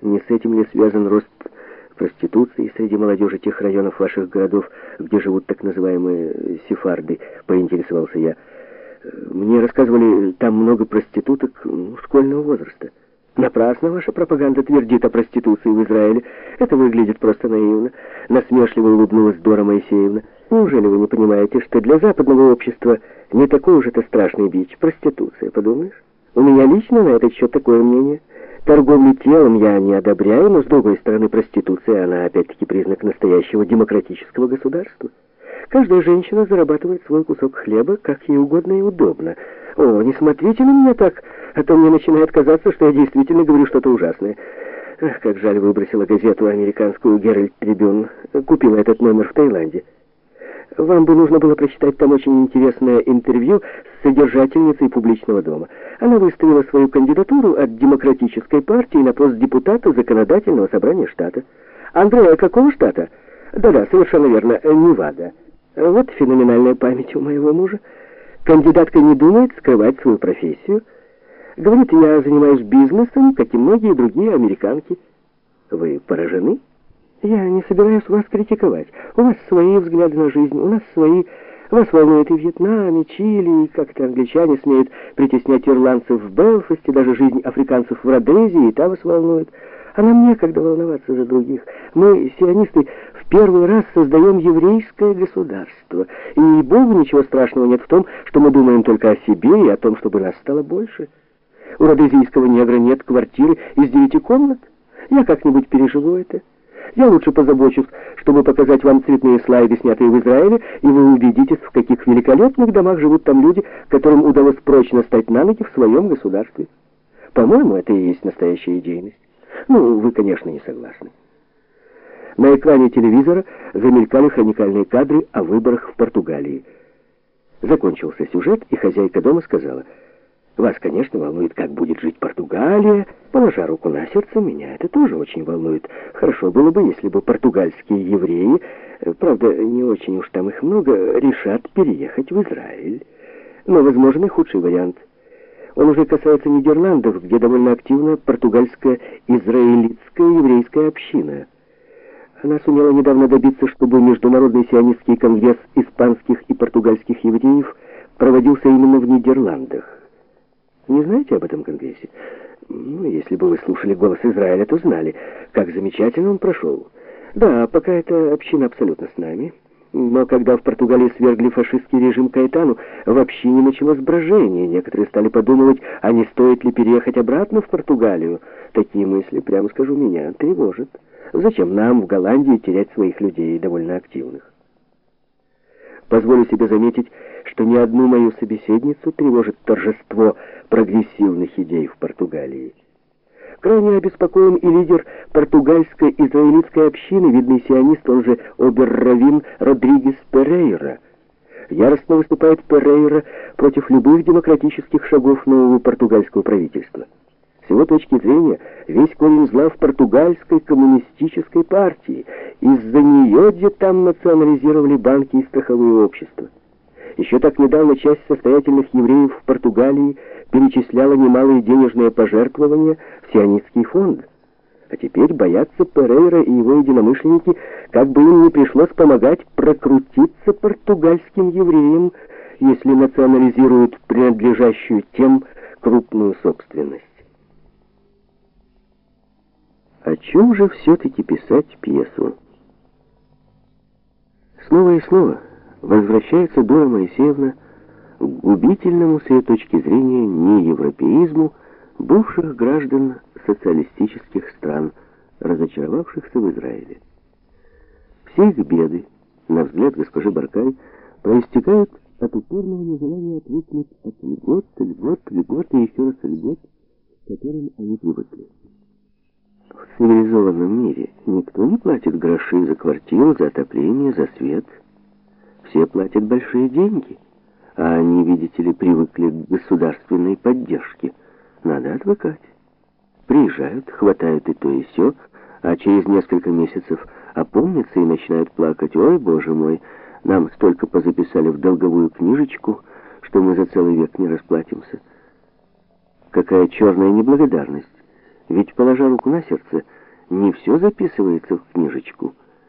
Не с этим ли связан рост проституции среди молодежи тех районов ваших городов, где живут так называемые сефарды, поинтересовался я. Мне рассказывали, там много проституток ну, школьного возраста. Напрасно ваша пропаганда твердит о проституции в Израиле. Это выглядит просто наивно. Насмешливо улыбнулась Дора Моисеевна. Неужели вы не понимаете, что для западного общества не такой уж это страшный бич, проституция, подумаешь? У меня лично на этот счет такое мнение. Торговлю телом я не одобряю, но с другой стороны проституция, она опять-таки признак настоящего демократического государства. Каждая женщина зарабатывает свой кусок хлеба, как ей угодно и удобно. О, не смотрите на меня так, а то мне начинает казаться, что я действительно говорю что-то ужасное. Ах, как жаль, выбросила газету американскую «Геральт Трибюн». Купила этот номер в Таиланде. Вам бы нужно было прочитать там очень интересное интервью с содержательницей публичного дома. Она выставила свою кандидатуру от Демократической партии на пост депутата Законодательного собрания штата. Андрея, какого штата? Да-да, совершенно верно, Невада. Вот феноменальная память у моего мужа. Кандидатка не думает скрывать свою профессию. Говорит, я занимаюсь бизнесом, как и многие другие американки. Вы поражены? Я не собираюсь вас критиковать. У вас свои взгляды на жизнь, у нас свои. Вас волнует и Вьетнам, и Чили, и как-то англичане смеют притеснять ирландцев в Белфасте, даже жизнь африканцев в Родезии, и та вас волнует. А нам некогда волноваться за других. Мы, сионисты, в первый раз создаем еврейское государство. И Богу ничего страшного нет в том, что мы думаем только о себе и о том, чтобы нас стало больше. У родезийского негра нет квартиры из девяти комнат. Я как-нибудь переживу это. Я лучше позабочусь, чтобы показать вам цветные слайды, снятые в Израиле, и вы убедитесь, в каких великолепных домах живут там люди, которым удалось прочно стать на ноги в своем государстве. По-моему, это и есть настоящая идейность. Ну, вы, конечно, не согласны. На экране телевизора замелькали хроникальные кадры о выборах в Португалии. Закончился сюжет, и хозяйка дома сказала, «Вас, конечно, волнует, как будет жить Португалия. Положа руку на сердце, меня это тоже очень волнует. Хорошо было бы, если бы португальские евреи, правда, не очень уж там их много, решат переехать в Израиль. Но возможен худший вариант — он уже касается Нидерландов, где довольно активна португальская израилитская еврейская община. Она сумела недавно добиться, чтобы Международный сионистский конгресс испанских и португальских евреев проводился именно в Нидерландах. Не знаете об этом конгрессе? Ну, если бы вы слушали голос Израиля, то знали, как замечательно он прошел. Да, пока эта община абсолютно с нами. Но когда в Португалии свергли фашистский режим Каэтану, вообще не началось брожение. Некоторые стали подумывать, а не стоит ли переехать обратно в Португалию. Такие мысли, прямо скажу, меня тревожат. Зачем нам в Голландии терять своих людей довольно активных? Позволю себе заметить, что ни одну мою собеседницу тревожит торжество прогрессивных идей в Португалии. Крайне обеспокоен и лидер португальской израилитской общины, видный сионист, он же обер-равин Родригес Перейра. Яростно выступает Перейра против любых демократических шагов нового португальского правительства. С его точки зрения, весь корень зла в португальской коммунистической партии. Из-за нее где там национализировали банки и страховые общества. Еще так недавно часть состоятельных евреев в Португалии перечисляла немалые денежные пожертвования в сионистский фонд. А теперь боятся Перейра и его единомышленники, как бы им не пришлось помогать прокрутиться португальским евреям, если национализируют принадлежащую тем крупную собственность. О чем же все-таки писать пьесу? Снова и снова возвращается Дора Моисеевна губительному с ее точки зрения неевропеизму бывших граждан социалистических стран, разочаровавшихся в Израиле. Все их беды, на взгляд госпожи Баркай, проистекают от упорного нежелания отвыкнуть от льгот, льгот, льгот и еще раз льгот, к которым они привыкли. В цивилизованном мире никто не платит гроши за квартиру, за отопление, за свет. Все платят большие деньги, а они, видите ли, привыкли к государственной поддержке. Надо отвыкать. Приезжают, хватают и то, и все, а через несколько месяцев опомнятся и начинают плакать. «Ой, боже мой, нам столько позаписали в долговую книжечку, что мы за целый век не расплатимся». Какая черная неблагодарность. Ведь, положа руку на сердце, не все записывается в книжечку.